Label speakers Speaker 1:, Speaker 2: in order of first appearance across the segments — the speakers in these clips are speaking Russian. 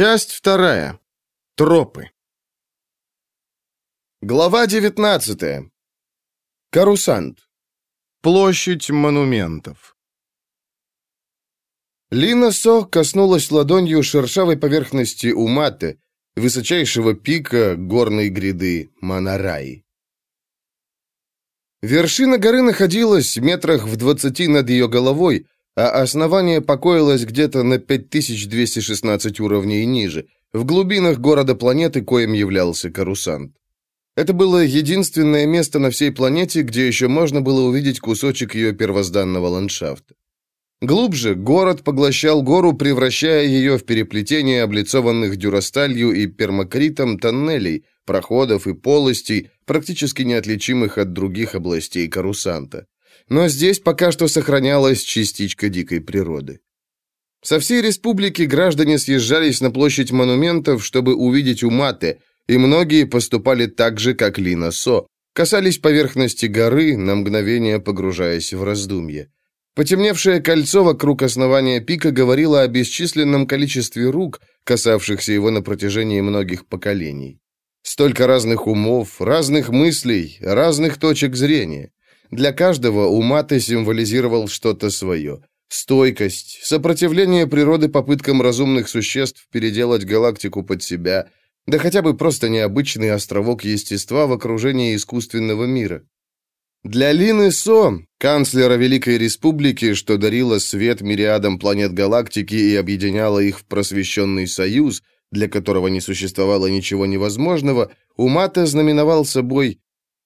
Speaker 1: Часть вторая. Тропы. Глава 19. Карусант. Площадь монументов. Лина Со коснулась ладонью шершавой поверхности Уматы, высочайшего пика горной гряды Манараи. Вершина горы находилась метрах в двадцати над ее головой, а основание покоилось где-то на 5216 уровней ниже, в глубинах города планеты, коим являлся Карусант. Это было единственное место на всей планете, где еще можно было увидеть кусочек ее первозданного ландшафта. Глубже город поглощал гору, превращая ее в переплетение облицованных дюрасталью и пермакритом тоннелей, проходов и полостей, практически неотличимых от других областей Карусанта но здесь пока что сохранялась частичка дикой природы. Со всей республики граждане съезжались на площадь монументов, чтобы увидеть Уматы, и многие поступали так же, как Лина Со, касались поверхности горы, на мгновение погружаясь в раздумье. Потемневшее кольцо вокруг основания пика говорило о бесчисленном количестве рук, касавшихся его на протяжении многих поколений. Столько разных умов, разных мыслей, разных точек зрения. Для каждого Уматы символизировал что-то свое. Стойкость, сопротивление природы попыткам разумных существ переделать галактику под себя, да хотя бы просто необычный островок естества в окружении искусственного мира. Для Лины Со, канцлера Великой Республики, что дарила свет мириадам планет галактики и объединяла их в просвещенный союз, для которого не существовало ничего невозможного, Умата знаменовал собой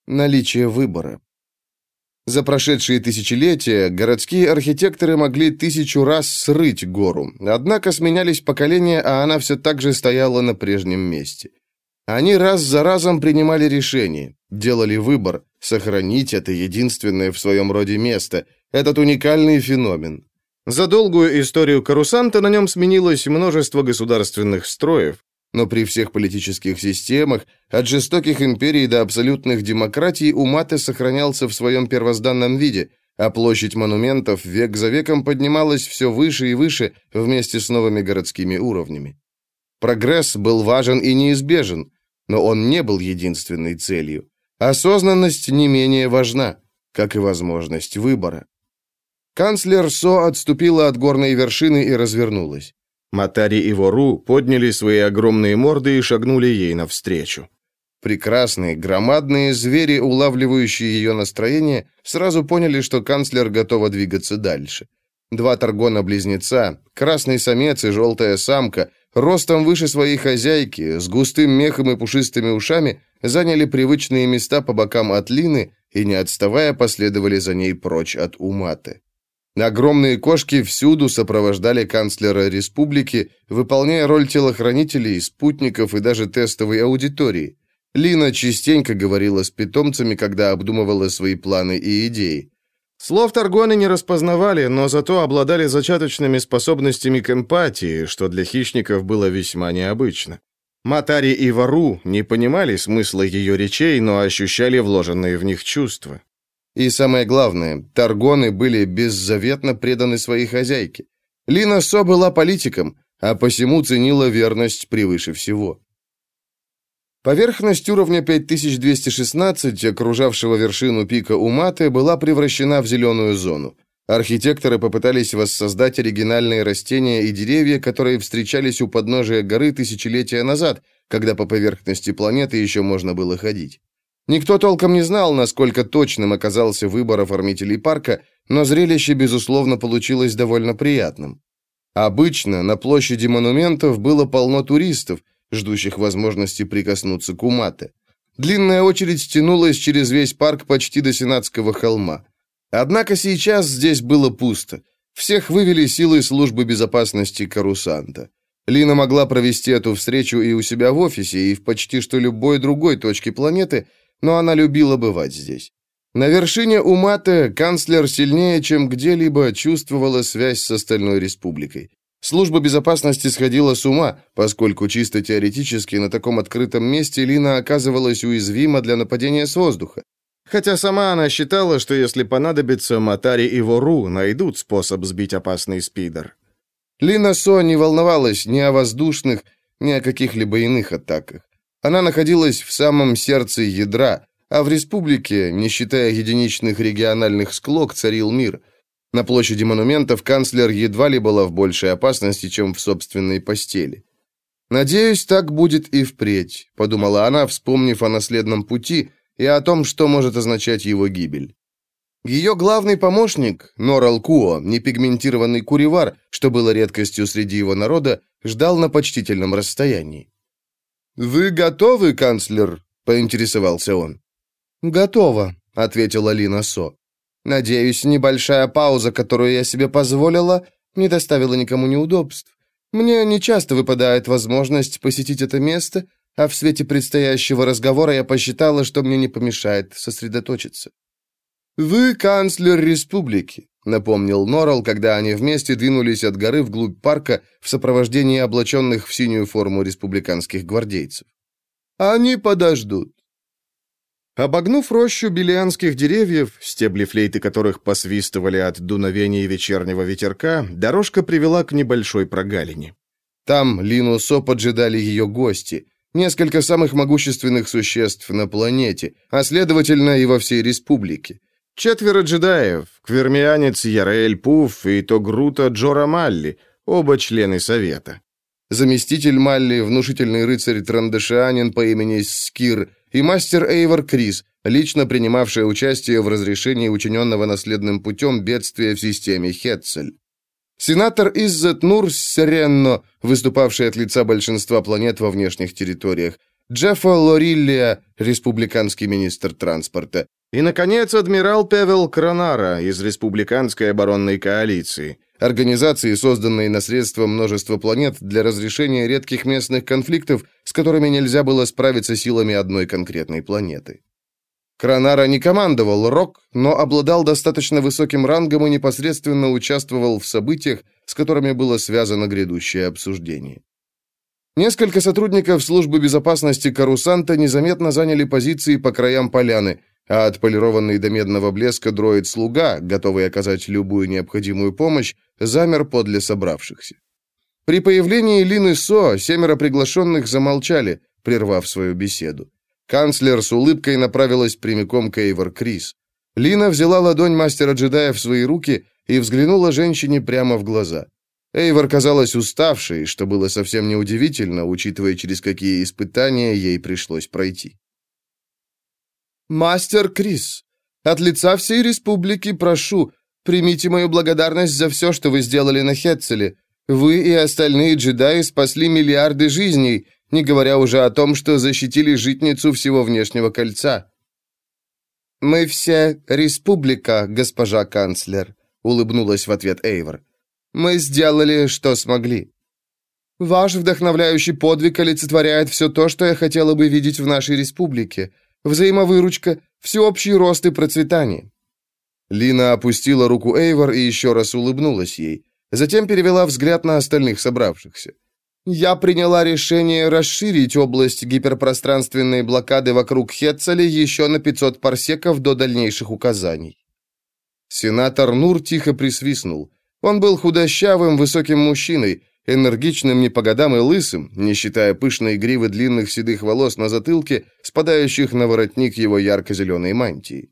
Speaker 1: наличие выбора. За прошедшие тысячелетия городские архитекторы могли тысячу раз срыть гору, однако сменялись поколения, а она все так же стояла на прежнем месте. Они раз за разом принимали решения, делали выбор, сохранить это единственное в своем роде место, этот уникальный феномен. За долгую историю Карусанта на нем сменилось множество государственных строев, но при всех политических системах, от жестоких империй до абсолютных демократий, Умате сохранялся в своем первозданном виде, а площадь монументов век за веком поднималась все выше и выше вместе с новыми городскими уровнями. Прогресс был важен и неизбежен, но он не был единственной целью. Осознанность не менее важна, как и возможность выбора. Канцлер Со отступила от горной вершины и развернулась. Матари и Вору подняли свои огромные морды и шагнули ей навстречу. Прекрасные, громадные звери, улавливающие ее настроение, сразу поняли, что канцлер готова двигаться дальше. Два таргона-близнеца, красный самец и желтая самка, ростом выше своей хозяйки, с густым мехом и пушистыми ушами, заняли привычные места по бокам от Лины и, не отставая, последовали за ней прочь от Уматы. Огромные кошки всюду сопровождали канцлера республики, выполняя роль телохранителей, спутников и даже тестовой аудитории. Лина частенько говорила с питомцами, когда обдумывала свои планы и идеи. Слов Таргоны не распознавали, но зато обладали зачаточными способностями к эмпатии, что для хищников было весьма необычно. Матари и Вару не понимали смысла ее речей, но ощущали вложенные в них чувства. И самое главное, Таргоны были беззаветно преданы своей хозяйке. Лина Со была политиком, а посему ценила верность превыше всего. Поверхность уровня 5216, окружавшего вершину пика Уматы, была превращена в зеленую зону. Архитекторы попытались воссоздать оригинальные растения и деревья, которые встречались у подножия горы тысячелетия назад, когда по поверхности планеты еще можно было ходить. Никто толком не знал, насколько точным оказался выбор оформителей парка, но зрелище, безусловно, получилось довольно приятным. Обычно на площади монументов было полно туристов, ждущих возможности прикоснуться к Умате. Длинная очередь тянулась через весь парк почти до Сенатского холма. Однако сейчас здесь было пусто. Всех вывели силы службы безопасности Карусанта. Лина могла провести эту встречу и у себя в офисе, и в почти что любой другой точке планеты – но она любила бывать здесь. На вершине Умата канцлер сильнее, чем где-либо, чувствовала связь с остальной республикой. Служба безопасности сходила с ума, поскольку чисто теоретически на таком открытом месте Лина оказывалась уязвима для нападения с воздуха. Хотя сама она считала, что если понадобится, Матари и Вору найдут способ сбить опасный спидер. Лина Со не волновалась ни о воздушных, ни о каких-либо иных атаках. Она находилась в самом сердце ядра, а в республике, не считая единичных региональных склок, царил мир. На площади монументов канцлер едва ли была в большей опасности, чем в собственной постели. «Надеюсь, так будет и впредь», — подумала она, вспомнив о наследном пути и о том, что может означать его гибель. Ее главный помощник, Норал Куо, непигментированный куривар, что было редкостью среди его народа, ждал на почтительном расстоянии. «Вы готовы, канцлер?» — поинтересовался он. «Готово», — ответила Лина Со. «Надеюсь, небольшая пауза, которую я себе позволила, не доставила никому неудобств. Мне не часто выпадает возможность посетить это место, а в свете предстоящего разговора я посчитала, что мне не помешает сосредоточиться». «Вы канцлер республики», — напомнил Норрелл, когда они вместе двинулись от горы вглубь парка в сопровождении облаченных в синюю форму республиканских гвардейцев. «Они подождут. Обогнув рощу белианских деревьев, стебли флейты которых посвистывали от дуновения вечернего ветерка, дорожка привела к небольшой прогалине. Там Лину Со поджидали ее гости, несколько самых могущественных существ на планете, а следовательно и во всей республике. Четверо джедаев, квермианец Яраэль Пуф и Тогрута Джора Малли, оба члены Совета. Заместитель Малли, внушительный рыцарь Трандашианин по имени Скир – и мастер Эйвор Крис, лично принимавшая участие в разрешении учиненного наследным путем бедствия в системе Хетцель. Сенатор Иззет Нур Серенно, выступавший от лица большинства планет во внешних территориях, Джеффа Лориллия, республиканский министр транспорта, и, наконец, адмирал Певел Кронара из Республиканской оборонной коалиции – организации, созданной на средства множества планет для разрешения редких местных конфликтов, с которыми нельзя было справиться силами одной конкретной планеты. Кранара не командовал РОК, но обладал достаточно высоким рангом и непосредственно участвовал в событиях, с которыми было связано грядущее обсуждение. Несколько сотрудников службы безопасности Карусанта незаметно заняли позиции по краям поляны – а отполированный до медного блеска дроид-слуга, готовый оказать любую необходимую помощь, замер подле собравшихся. При появлении Лины Со семеро приглашенных замолчали, прервав свою беседу. Канцлер с улыбкой направилась прямиком к Эйвор Крис. Лина взяла ладонь мастера-джедая в свои руки и взглянула женщине прямо в глаза. Эйвор казалась уставшей, что было совсем неудивительно, учитывая, через какие испытания ей пришлось пройти. «Мастер Крис, от лица всей республики прошу, примите мою благодарность за все, что вы сделали на Хетцеле. Вы и остальные джедаи спасли миллиарды жизней, не говоря уже о том, что защитили житницу всего внешнего кольца». «Мы все республика, госпожа канцлер», — улыбнулась в ответ Эйвор. «Мы сделали, что смогли». «Ваш вдохновляющий подвиг олицетворяет все то, что я хотела бы видеть в нашей республике взаимовыручка, всеобщий рост и процветание». Лина опустила руку Эйвор и еще раз улыбнулась ей. Затем перевела взгляд на остальных собравшихся. «Я приняла решение расширить область гиперпространственной блокады вокруг Хетцеля еще на 500 парсеков до дальнейших указаний». Сенатор Нур тихо присвистнул. Он был худощавым, высоким мужчиной, энергичным не по годам и лысым, не считая пышной гривы длинных седых волос на затылке, спадающих на воротник его ярко-зеленой мантии.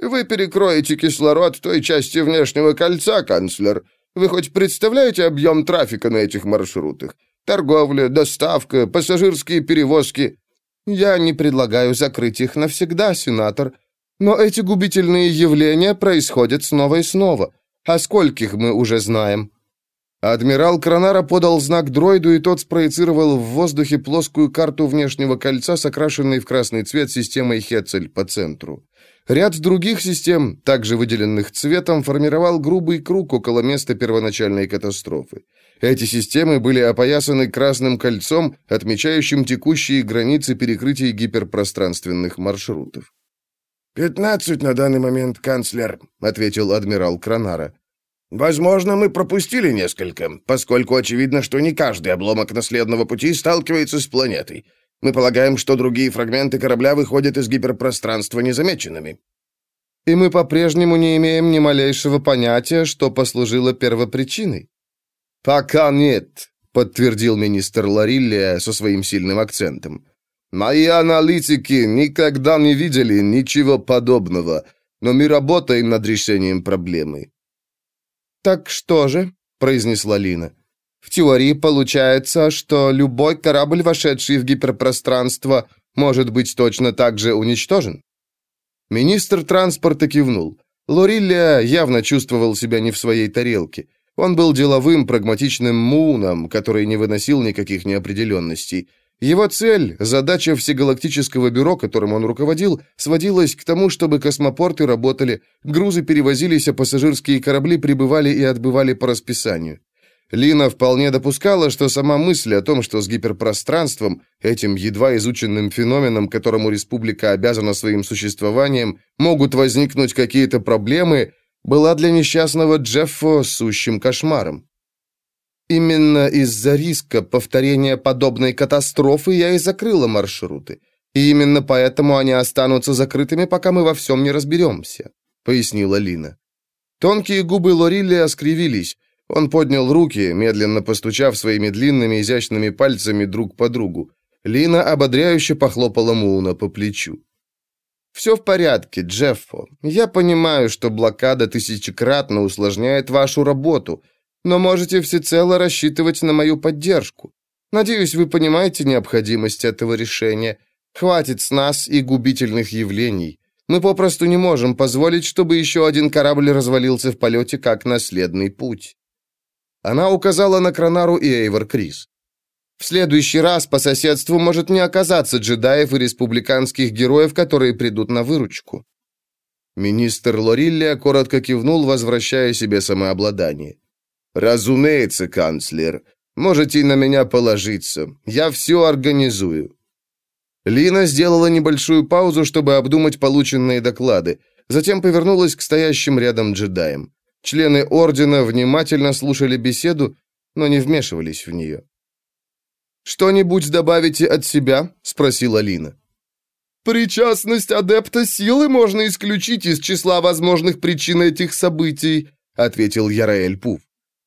Speaker 1: «Вы перекроете кислород в той части внешнего кольца, канцлер. Вы хоть представляете объем трафика на этих маршрутах? Торговля, доставка, пассажирские перевозки. Я не предлагаю закрыть их навсегда, сенатор. Но эти губительные явления происходят снова и снова. А скольких мы уже знаем?» Адмирал Кранара подал знак дроиду, и тот спроецировал в воздухе плоскую карту внешнего кольца с окрашенной в красный цвет системой Хетцель по центру. Ряд других систем, также выделенных цветом, формировал грубый круг около места первоначальной катастрофы. Эти системы были опоясаны красным кольцом, отмечающим текущие границы перекрытий гиперпространственных маршрутов.
Speaker 2: «Пятнадцать на данный момент, канцлер», — ответил адмирал Кранара.
Speaker 1: Возможно, мы пропустили несколько, поскольку очевидно, что не каждый обломок наследного пути сталкивается с планетой. Мы полагаем, что другие фрагменты корабля выходят из гиперпространства незамеченными.
Speaker 2: И мы по-прежнему не имеем ни малейшего понятия, что послужило первопричиной.
Speaker 1: Пока нет, подтвердил министр Лариллия со своим сильным акцентом. Мои аналитики никогда не видели ничего подобного, но мы работаем над решением проблемы.
Speaker 3: Так что же, произнесла Лина. В теории получается, что любой корабль, вошедший в гиперпространство, может быть точно так же уничтожен.
Speaker 1: Министр транспорта кивнул. Лориллия явно чувствовал себя не в своей тарелке. Он был деловым, прагматичным муном, который не выносил никаких неопределенностей. Его цель, задача всегалактического бюро, которым он руководил, сводилась к тому, чтобы космопорты работали, грузы перевозились, а пассажирские корабли прибывали и отбывали по расписанию. Лина вполне допускала, что сама мысль о том, что с гиперпространством, этим едва изученным феноменом, которому республика обязана своим существованием, могут возникнуть какие-то проблемы, была для несчастного Джеффо сущим кошмаром. Именно из-за риска повторения подобной катастрофы я и закрыла маршруты. И именно поэтому они останутся закрытыми, пока мы во всем не разберемся», — пояснила Лина. Тонкие губы Лорилли оскривились. Он поднял руки, медленно постучав своими длинными изящными пальцами друг по другу. Лина ободряюще похлопала Муна по плечу. «Все в порядке, Джеффо. Я понимаю, что блокада тысячекратно усложняет вашу работу, но можете всецело рассчитывать на мою поддержку. Надеюсь, вы понимаете необходимость этого решения. Хватит с нас и губительных явлений. Мы попросту не можем позволить, чтобы еще один корабль развалился в полете, как наследный путь». Она указала на Кронару и Эйвор Крис. В следующий раз по соседству может не оказаться джедаев и республиканских героев, которые придут на выручку. Министр Лориллия коротко кивнул, возвращая себе самообладание. «Разумеется, канцлер. Можете на меня положиться. Я все организую». Лина сделала небольшую паузу, чтобы обдумать полученные доклады, затем повернулась к стоящим рядом джедаям. Члены ордена внимательно слушали беседу, но не вмешивались в нее. «Что-нибудь добавите от себя?» — спросила Лина. «Причастность адепта силы можно исключить из числа возможных причин этих событий», — ответил Яраэль Пуф.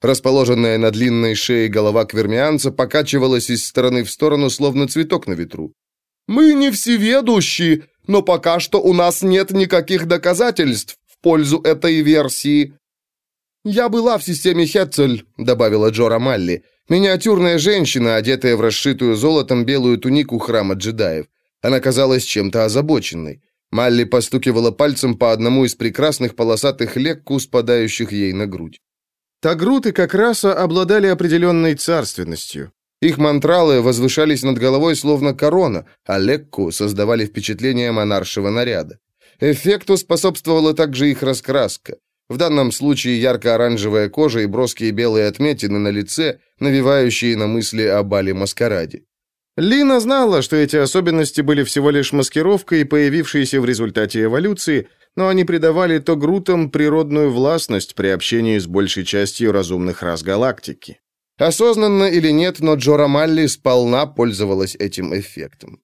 Speaker 1: Расположенная на длинной шее голова квермианца покачивалась из стороны в сторону, словно цветок на ветру. «Мы не всеведущие, но пока что у нас нет никаких доказательств в пользу этой версии». «Я была в системе Хетцель», — добавила Джора Малли, миниатюрная женщина, одетая в расшитую золотом белую тунику храма джедаев. Она казалась чем-то озабоченной. Малли постукивала пальцем по одному из прекрасных полосатых лекку, спадающих ей на грудь. Тагруты как раса обладали определенной царственностью. Их мантралы возвышались над головой словно корона, а лекку создавали впечатление монаршего наряда. Эффекту способствовала также их раскраска. В данном случае ярко-оранжевая кожа и броские белые отметины на лице, навевающие на мысли о бале-маскараде. Лина знала, что эти особенности были всего лишь маскировкой, появившейся в результате эволюции, но они придавали Тогрутам природную властность при общении с большей частью разумных рас галактики. Осознанно или нет, но Джора Малли сполна пользовалась этим эффектом.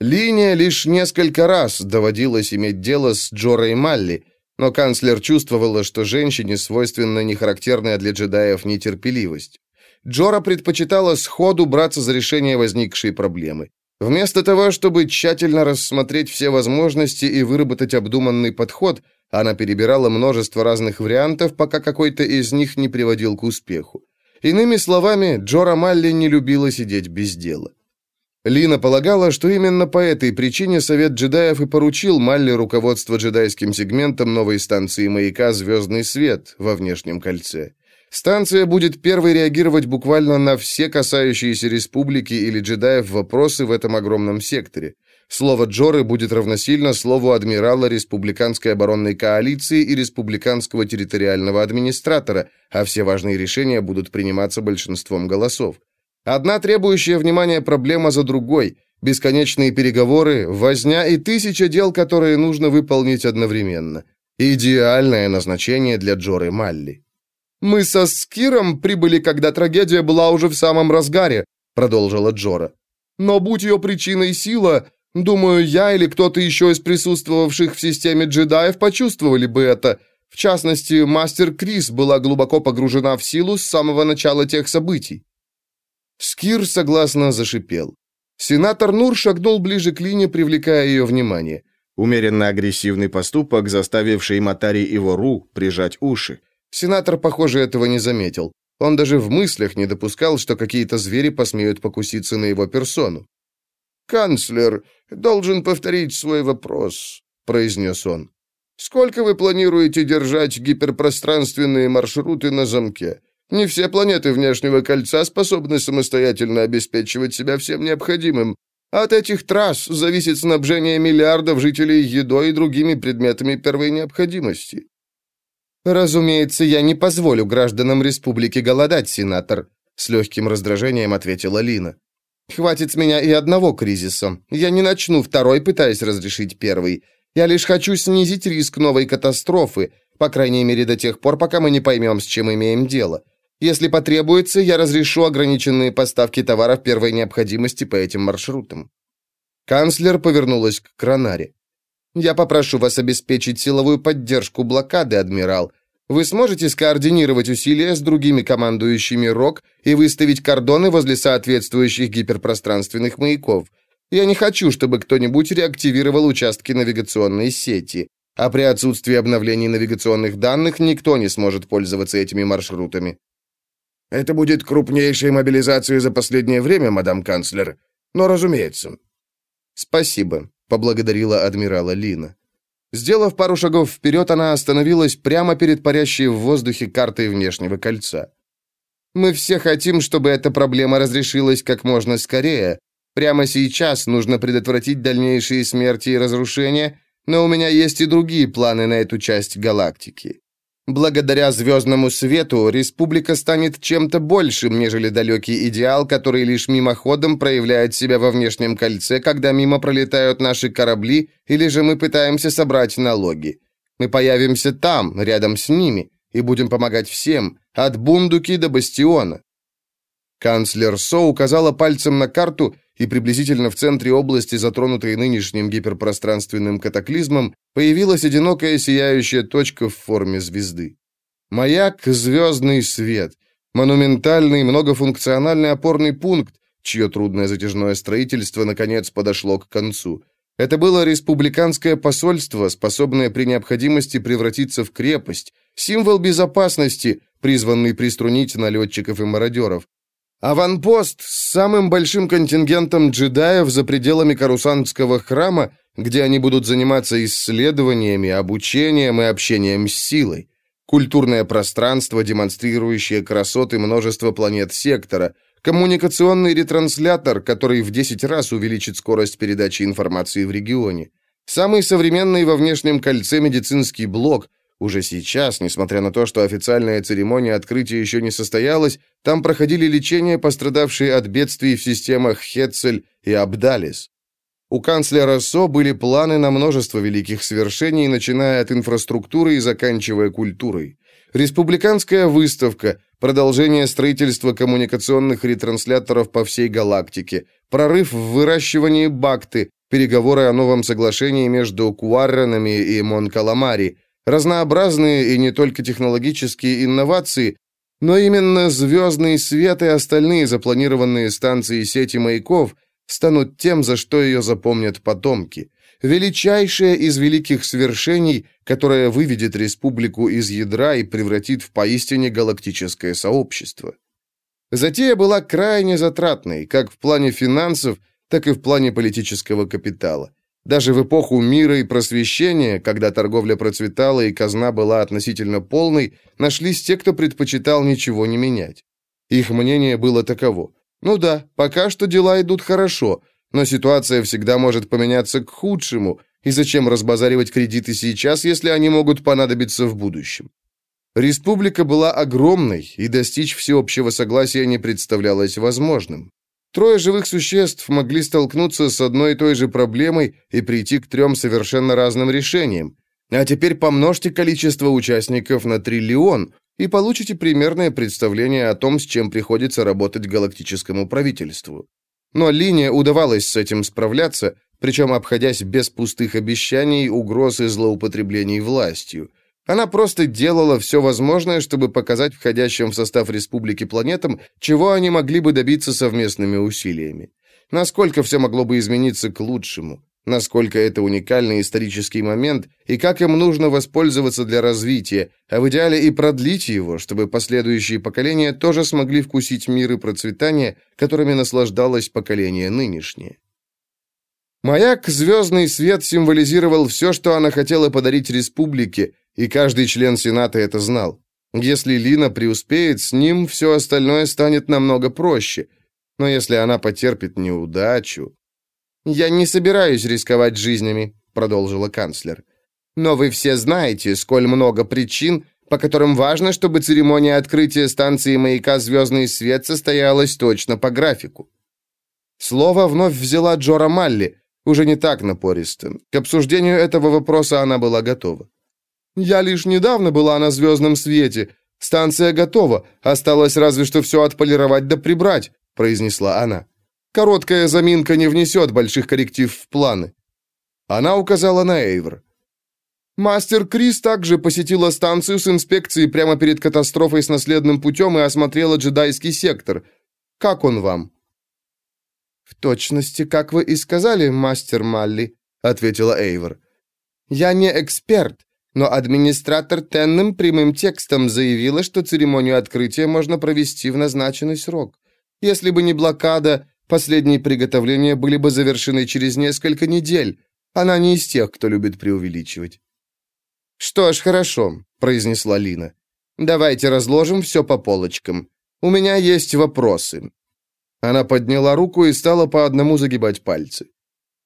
Speaker 1: Линия лишь несколько раз доводилось иметь дело с Джорой Малли, но канцлер чувствовала, что женщине свойственна нехарактерная для джедаев нетерпеливость. Джора предпочитала сходу браться за решение возникшей проблемы. Вместо того, чтобы тщательно рассмотреть все возможности и выработать обдуманный подход, она перебирала множество разных вариантов, пока какой-то из них не приводил к успеху. Иными словами, Джора Малли не любила сидеть без дела. Лина полагала, что именно по этой причине Совет джедаев и поручил Малли руководство джедайским сегментом новой станции маяка «Звездный свет» во внешнем кольце. Станция будет первой реагировать буквально на все касающиеся республики или джедаев вопросы в этом огромном секторе. Слово Джоры будет равносильно слову адмирала Республиканской оборонной коалиции и Республиканского территориального администратора, а все важные решения будут приниматься большинством голосов. Одна требующая внимания проблема за другой, бесконечные переговоры, возня и тысяча дел, которые нужно выполнить одновременно. Идеальное назначение для Джоры Малли. «Мы со Скиром прибыли, когда трагедия была уже в самом разгаре», продолжила Джора. «Но будь ее причиной сила, думаю, я или кто-то еще из присутствовавших в системе джедаев почувствовали бы это. В частности, мастер Крис была глубоко погружена в силу с самого начала тех событий». Скир согласно зашипел. Сенатор Нур шагнул ближе к Лине, привлекая ее внимание. Умеренно агрессивный поступок, заставивший Матари и Вору прижать уши. Сенатор, похоже, этого не заметил. Он даже в мыслях не допускал, что какие-то звери посмеют покуситься на его персону.
Speaker 2: «Канцлер должен повторить свой вопрос», — произнес он. «Сколько вы планируете держать гиперпространственные маршруты на замке? Не все планеты внешнего кольца способны самостоятельно обеспечивать себя всем необходимым. От этих трасс зависит снабжение миллиардов жителей едой и другими предметами первой необходимости.
Speaker 3: «Разумеется, я не позволю гражданам республики голодать, сенатор», с легким раздражением ответила Лина. «Хватит с меня и одного кризиса. Я не начну второй, пытаясь разрешить первый. Я лишь хочу снизить риск новой катастрофы, по крайней мере до тех пор, пока мы не поймем, с чем имеем дело. Если потребуется, я разрешу ограниченные поставки товаров первой необходимости по этим маршрутам». Канцлер повернулась к Кранаре. Я попрошу вас обеспечить силовую поддержку блокады, адмирал. Вы сможете скоординировать усилия с другими командующими РОК и выставить кордоны возле соответствующих гиперпространственных маяков. Я не хочу, чтобы кто-нибудь реактивировал участки навигационной сети, а при отсутствии обновлений навигационных данных никто не сможет пользоваться этими маршрутами.
Speaker 2: Это будет крупнейшей мобилизацией за последнее время, мадам канцлер. Но, разумеется.
Speaker 1: Спасибо поблагодарила адмирала Лина. Сделав пару шагов вперед, она остановилась прямо перед парящей в воздухе картой внешнего кольца. «Мы все хотим, чтобы эта проблема разрешилась как можно скорее. Прямо сейчас нужно предотвратить дальнейшие смерти и разрушения, но у меня есть и другие планы на эту часть галактики. Благодаря звездному свету республика станет чем-то большим, нежели далекий идеал, который лишь мимоходом проявляет себя во внешнем кольце, когда мимо пролетают наши корабли, или же мы пытаемся собрать налоги. Мы появимся там, рядом с ними, и будем помогать всем, от Бундуки до Бастиона. Канцлер Со указала пальцем на карту, и приблизительно в центре области, затронутой нынешним гиперпространственным катаклизмом, появилась одинокая сияющая точка в форме звезды. Маяк — звездный свет, монументальный многофункциональный опорный пункт, чье трудное затяжное строительство наконец подошло к концу. Это было республиканское посольство, способное при необходимости превратиться в крепость, символ безопасности, призванный приструнить налетчиков и мародеров. Аванпост с самым большим контингентом джедаев за пределами Карусанского храма, где они будут заниматься исследованиями, обучением и общением с силой. Культурное пространство, демонстрирующее красоты множества планет сектора. Коммуникационный ретранслятор, который в 10 раз увеличит скорость передачи информации в регионе. Самый современный во внешнем кольце медицинский блок – уже сейчас, несмотря на то, что официальная церемония открытия еще не состоялась, там проходили лечение пострадавшие от бедствий в системах Хетцель и Абдалис. У канцлера СО были планы на множество великих свершений, начиная от инфраструктуры и заканчивая культурой. Республиканская выставка, продолжение строительства коммуникационных ретрансляторов по всей галактике, прорыв в выращивании бакты, переговоры о новом соглашении между Куарренами и Монкаламари – Разнообразные и не только технологические инновации, но именно звездный свет и остальные запланированные станции сети маяков станут тем, за что ее запомнят потомки. Величайшее из великих свершений, которое выведет республику из ядра и превратит в поистине галактическое сообщество. Затея была крайне затратной, как в плане финансов, так и в плане политического капитала. Даже в эпоху мира и просвещения, когда торговля процветала и казна была относительно полной, нашлись те, кто предпочитал ничего не менять. Их мнение было таково. Ну да, пока что дела идут хорошо, но ситуация всегда может поменяться к худшему, и зачем разбазаривать кредиты сейчас, если они могут понадобиться в будущем? Республика была огромной, и достичь всеобщего согласия не представлялось возможным. Трое живых существ могли столкнуться с одной и той же проблемой и прийти к трем совершенно разным решениям. А теперь помножьте количество участников на триллион и получите примерное представление о том, с чем приходится работать галактическому правительству. Но линия удавалось с этим справляться, причем обходясь без пустых обещаний, угроз и злоупотреблений властью. Она просто делала все возможное, чтобы показать входящим в состав республики планетам, чего они могли бы добиться совместными усилиями. Насколько все могло бы измениться к лучшему насколько это уникальный исторический момент и как им нужно воспользоваться для развития, а в идеале и продлить его, чтобы последующие поколения тоже смогли вкусить мир и процветание, которыми наслаждалось поколение нынешнее. Маяк «Звездный свет» символизировал все, что она хотела подарить республике, и каждый член Сената это знал. Если Лина преуспеет, с ним все остальное станет намного проще. Но если она потерпит неудачу... «Я не собираюсь рисковать жизнями», — продолжила канцлер. «Но вы все знаете, сколь много причин, по которым важно, чтобы церемония открытия станции маяка «Звездный свет» состоялась точно по графику». Слово вновь взяла Джора Малли, уже не так напористо. К обсуждению этого вопроса она была готова. «Я лишь недавно была на «Звездном свете». Станция готова, осталось разве что все отполировать да прибрать», — произнесла она. Короткая заминка не внесет больших корректив в планы. Она указала на Эйвр. Мастер Крис также посетила станцию с инспекцией прямо перед катастрофой с наследным путем и осмотрела джедайский сектор. Как он вам? В точности, как вы и сказали, мастер Малли, ответила Эйвор. Я не эксперт, но администратор Тенным прямым текстом заявила, что церемонию открытия можно провести в назначенный срок. Если бы не блокада, Последние приготовления были бы завершены через несколько недель. Она не из тех, кто любит преувеличивать. «Что ж, хорошо», — произнесла Лина. «Давайте разложим все по полочкам. У меня есть вопросы». Она подняла руку и стала по одному загибать пальцы.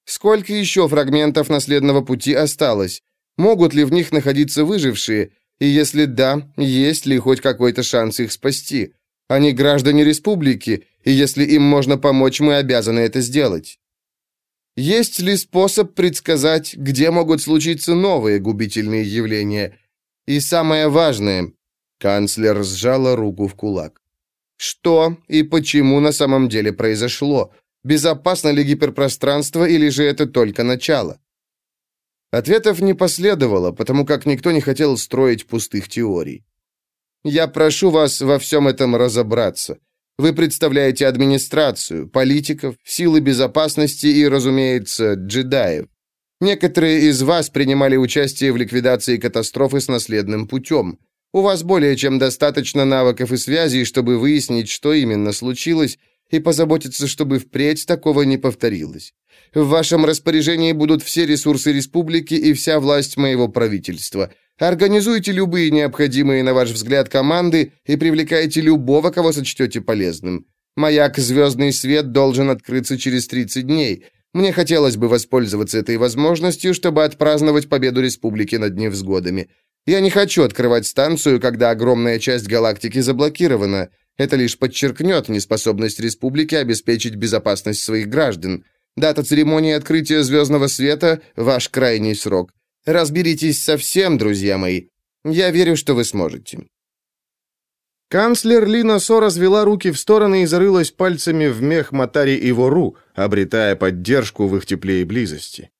Speaker 1: «Сколько еще фрагментов наследного пути осталось? Могут ли в них находиться выжившие? И если да, есть ли хоть какой-то шанс их спасти? Они граждане республики, и если им можно помочь, мы обязаны это сделать. Есть ли способ предсказать, где могут случиться новые губительные явления? И самое важное, канцлер сжала руку в кулак. Что и почему на самом деле произошло? Безопасно ли гиперпространство или же это только начало? Ответов не последовало, потому как никто не хотел строить пустых теорий. Я прошу вас во всем этом разобраться. Вы представляете администрацию, политиков, силы безопасности и, разумеется, джедаев. Некоторые из вас принимали участие в ликвидации катастрофы с наследным путем. У вас более чем достаточно навыков и связей, чтобы выяснить, что именно случилось, и позаботиться, чтобы впредь такого не повторилось. В вашем распоряжении будут все ресурсы республики и вся власть моего правительства – Организуйте любые необходимые, на ваш взгляд, команды и привлекайте любого, кого сочтете полезным. Маяк «Звездный свет» должен открыться через 30 дней. Мне хотелось бы воспользоваться этой возможностью, чтобы отпраздновать победу республики над невзгодами. Я не хочу открывать станцию, когда огромная часть галактики заблокирована. Это лишь подчеркнет неспособность республики обеспечить безопасность своих граждан. Дата церемонии открытия звездного света – ваш крайний срок. Разберитесь совсем, друзья мои. Я верю, что вы сможете».
Speaker 3: Канцлер Лина Со развела руки в стороны и зарылась пальцами в мех Матари и Вору, обретая поддержку в их тепле и близости.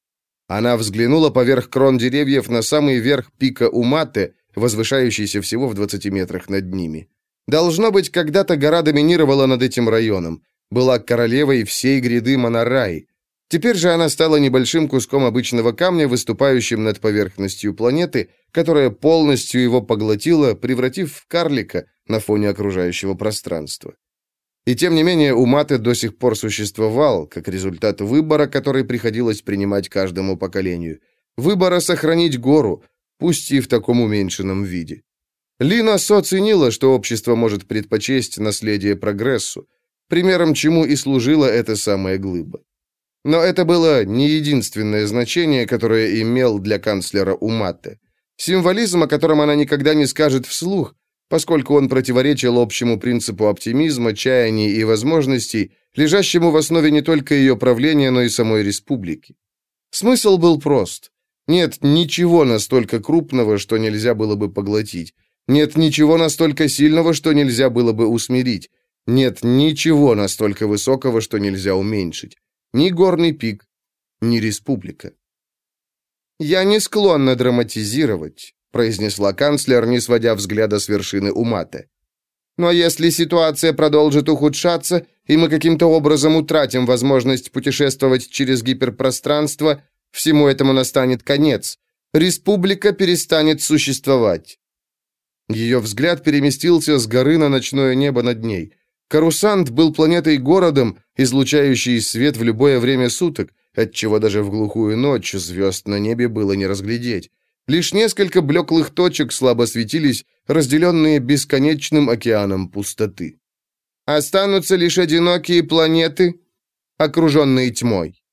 Speaker 1: Она взглянула поверх крон деревьев на самый верх пика Уматы, возвышающийся всего в 20 метрах над ними. Должно быть, когда-то гора доминировала над этим районом, была королевой всей гряды Монорай. Теперь же она стала небольшим куском обычного камня, выступающим над поверхностью планеты, которая полностью его поглотила, превратив в карлика на фоне окружающего пространства. И тем не менее у Маты до сих пор существовал, как результат выбора, который приходилось принимать каждому поколению. Выбора сохранить гору, пусть и в таком уменьшенном виде. Лина Со оценила, что общество может предпочесть наследие прогрессу, примером чему и служила эта самая глыба. Но это было не единственное значение, которое имел для канцлера Уматте. Символизм, о котором она никогда не скажет вслух, поскольку он противоречил общему принципу оптимизма, чаяний и возможностей, лежащему в основе не только ее правления, но и самой республики. Смысл был прост. Нет ничего настолько крупного, что нельзя было бы поглотить. Нет ничего настолько сильного, что нельзя было бы усмирить. Нет ничего настолько высокого, что нельзя уменьшить. Ни горный пик, ни республика. «Я не склонна драматизировать», — произнесла канцлер, не сводя взгляда с вершины Уматы.
Speaker 3: Но если ситуация продолжит ухудшаться, и мы каким-то образом утратим возможность путешествовать через гиперпространство, всему этому настанет конец. Республика перестанет существовать.
Speaker 1: Ее взгляд переместился с горы на ночное небо над ней. Карусант был планетой-городом, излучающей свет в любое время суток, отчего даже в глухую ночь звезд на небе было не разглядеть. Лишь несколько блеклых точек слабо светились, разделенные бесконечным океаном пустоты.
Speaker 3: Останутся лишь одинокие планеты, окруженные тьмой.